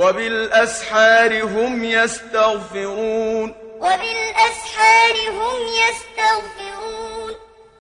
وبالأسحار هم يستغفرون. وبالأسحار هم يستغفرون.